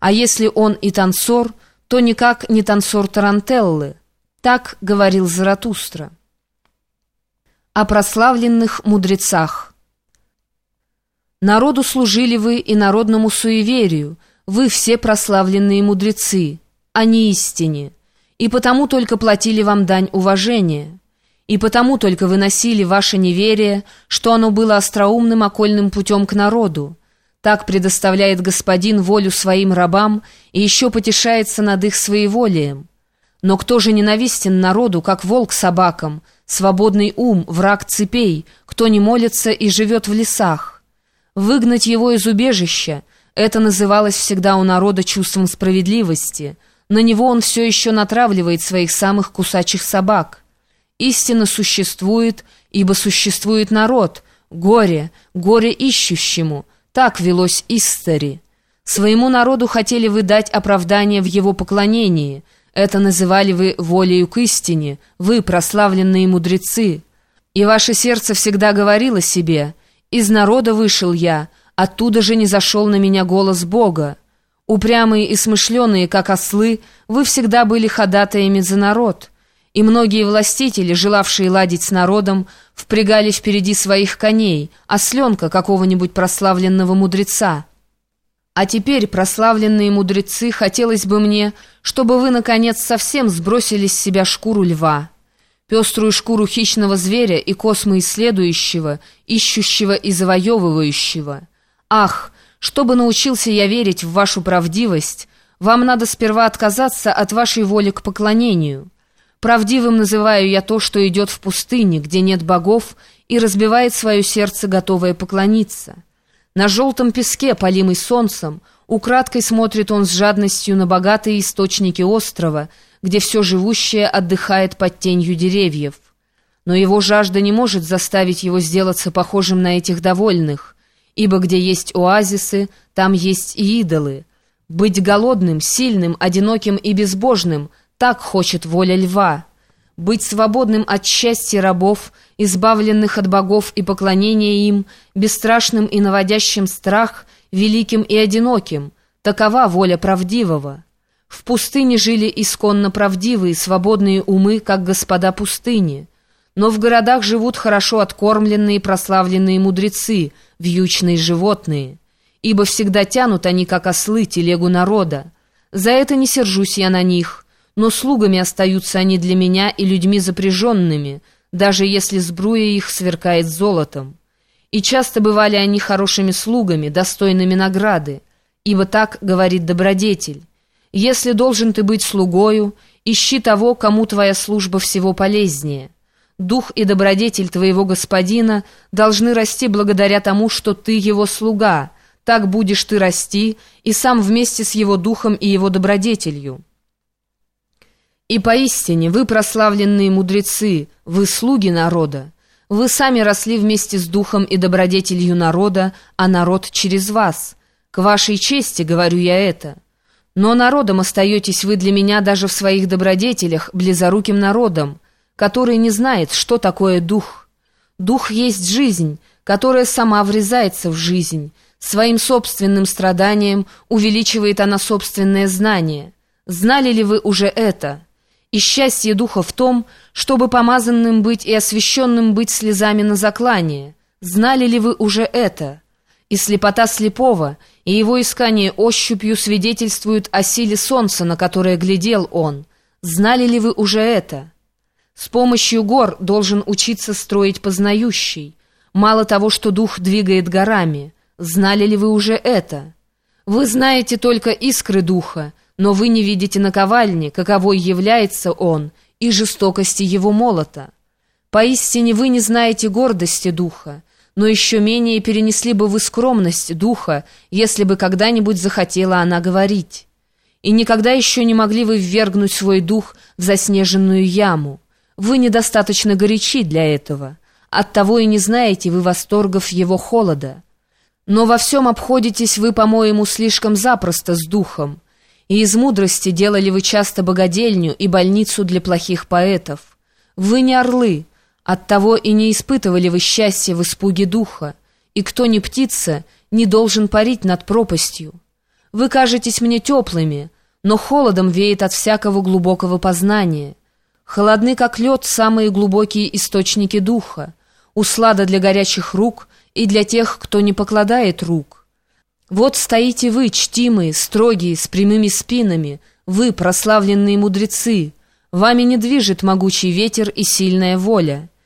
А если он и танцор, то никак не танцор Тарантеллы. Так говорил Заратустра. О прославленных мудрецах. Народу служили вы и народному суеверию, вы все прославленные мудрецы, а не истине, и потому только платили вам дань уважения, и потому только выносили ваше неверие, что оно было остроумным окольным путем к народу, так предоставляет господин волю своим рабам и еще потешается над их своеволием. Но кто же ненавистен народу, как волк собакам, свободный ум, враг цепей, кто не молится и живет в лесах? Выгнать его из убежища — это называлось всегда у народа чувством справедливости. На него он все еще натравливает своих самых кусачих собак. Истина существует, ибо существует народ, горе, горе ищущему — так велось истори. Своему народу хотели вы дать оправдание в его поклонении. Это называли вы волею к истине, вы, прославленные мудрецы. И ваше сердце всегда говорило себе, «Из народа вышел я, оттуда же не зашел на меня голос Бога». Упрямые и смышленые, как ослы, вы всегда были ходатаями за народ» и многие властители, желавшие ладить с народом, впрягали впереди своих коней, осленка какого-нибудь прославленного мудреца. А теперь, прославленные мудрецы, хотелось бы мне, чтобы вы, наконец, совсем сбросили с себя шкуру льва, пеструю шкуру хищного зверя и космоисследующего, ищущего и завоевывающего. Ах, чтобы научился я верить в вашу правдивость, вам надо сперва отказаться от вашей воли к поклонению». Правдивым называю я то, что идет в пустыне, где нет богов, и разбивает свое сердце, готовое поклониться. На желтом песке, полимый солнцем, украдкой смотрит он с жадностью на богатые источники острова, где все живущее отдыхает под тенью деревьев. Но его жажда не может заставить его сделаться похожим на этих довольных, ибо где есть оазисы, там есть и идолы. Быть голодным, сильным, одиноким и безбожным — так хочет воля льва. Быть свободным от счастья рабов, избавленных от богов и поклонения им, бесстрашным и наводящим страх, великим и одиноким. Такова воля правдивого. В пустыне жили исконно правдивые, свободные умы, как господа пустыни. Но в городах живут хорошо откормленные прославленные мудрецы, вьючные животные. Ибо всегда тянут они, как ослы, телегу народа. За это не сержусь я на них» но слугами остаются они для меня и людьми запряженными, даже если сбруя их сверкает золотом. И часто бывали они хорошими слугами, достойными награды, ибо так говорит добродетель. Если должен ты быть слугою, ищи того, кому твоя служба всего полезнее. Дух и добродетель твоего господина должны расти благодаря тому, что ты его слуга, так будешь ты расти, и сам вместе с его духом и его добродетелью». И поистине вы прославленные мудрецы, вы слуги народа. Вы сами росли вместе с духом и добродетелью народа, а народ через вас. К вашей чести говорю я это. Но народом остаетесь вы для меня даже в своих добродетелях, близоруким народом, который не знает, что такое дух. Дух есть жизнь, которая сама врезается в жизнь. Своим собственным страданием увеличивает она собственное знание. Знали ли вы уже это?» И счастье духа в том, чтобы помазанным быть и освященным быть слезами на заклание. Знали ли вы уже это? И слепота слепого, и его искание ощупью свидетельствуют о силе солнца, на которое глядел он. Знали ли вы уже это? С помощью гор должен учиться строить познающий. Мало того, что дух двигает горами. Знали ли вы уже это? Вы знаете только искры духа, но вы не видите наковальни, каковой является он, и жестокости его молота. Поистине вы не знаете гордости духа, но еще менее перенесли бы вы скромность духа, если бы когда-нибудь захотела она говорить. И никогда еще не могли вы ввергнуть свой дух в заснеженную яму. Вы недостаточно горячи для этого. Оттого и не знаете вы восторгов его холода. Но во всем обходитесь вы, по-моему, слишком запросто с духом, и из мудрости делали вы часто богадельню и больницу для плохих поэтов. Вы не орлы, оттого и не испытывали вы счастья в испуге духа, и кто не птица, не должен парить над пропастью. Вы кажетесь мне теплыми, но холодом веет от всякого глубокого познания. Холодны, как лед, самые глубокие источники духа, услада для горячих рук и для тех, кто не покладает рук. Вот стоите вы, чтимые, строгие, с прямыми спинами, вы, прославленные мудрецы, вами не движет могучий ветер и сильная воля —